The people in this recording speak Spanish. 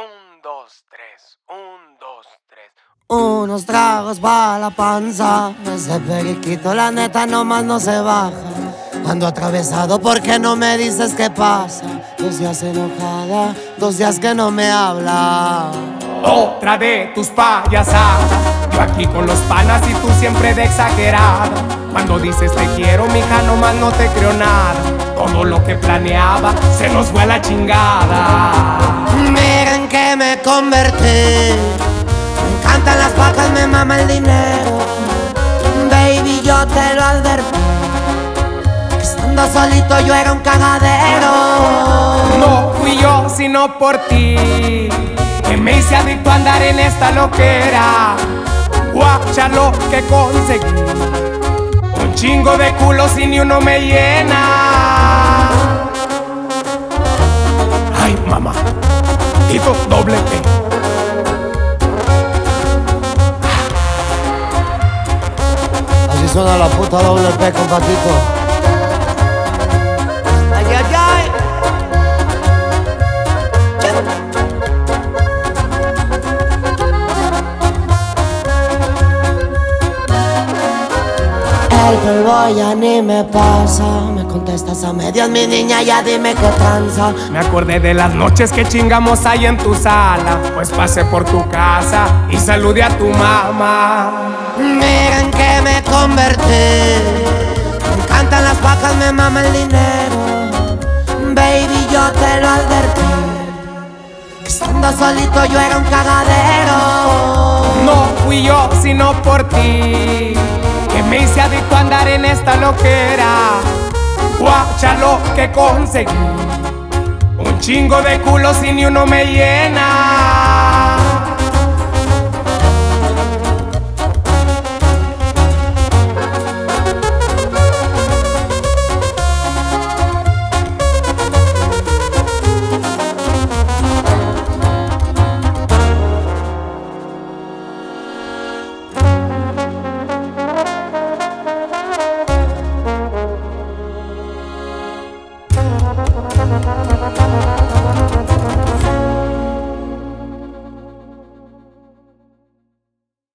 Un, dos, tres, un, dos, tres. Unos tragos para la panza. Ese periquito, la neta, nomás no se baja. Ando atravesado porque no me dices qué pasa. Dos días enojada, dos días que no me habla. Otra de tus payasadas. Yo aquí con los panas y tú siempre de exagerada. Cuando dices te quiero, mija, nomás no te creo nada. Todo lo que planeaba se nos fue a la chingada. Mama el dinero. Baby, yo te lo advertí. que Estando solito yo era un cagadero. No fui yo, sino por ti. Que me hice adicto a andar en esta loquera. Guacha lo que conseguí. Un chingo de culos y ni uno me llena. Ay, mamá. Tito doble P. suena la puta doble P, compatito. Ay, ay, ay. El polvo ya ni me pasa. Me contestas a medias, mi niña, ya dime qué tranza. Me acordé de las noches que chingamos ahí en tu sala. Pues pasé por tu casa y saludé a tu mamá. Miren que me Solito yo era un cagadero. No fui yo, sino por ti. Que me hice adicto a andar en esta loquera. Guacha lo que conseguí. Un chingo de culos y ni uno me llena.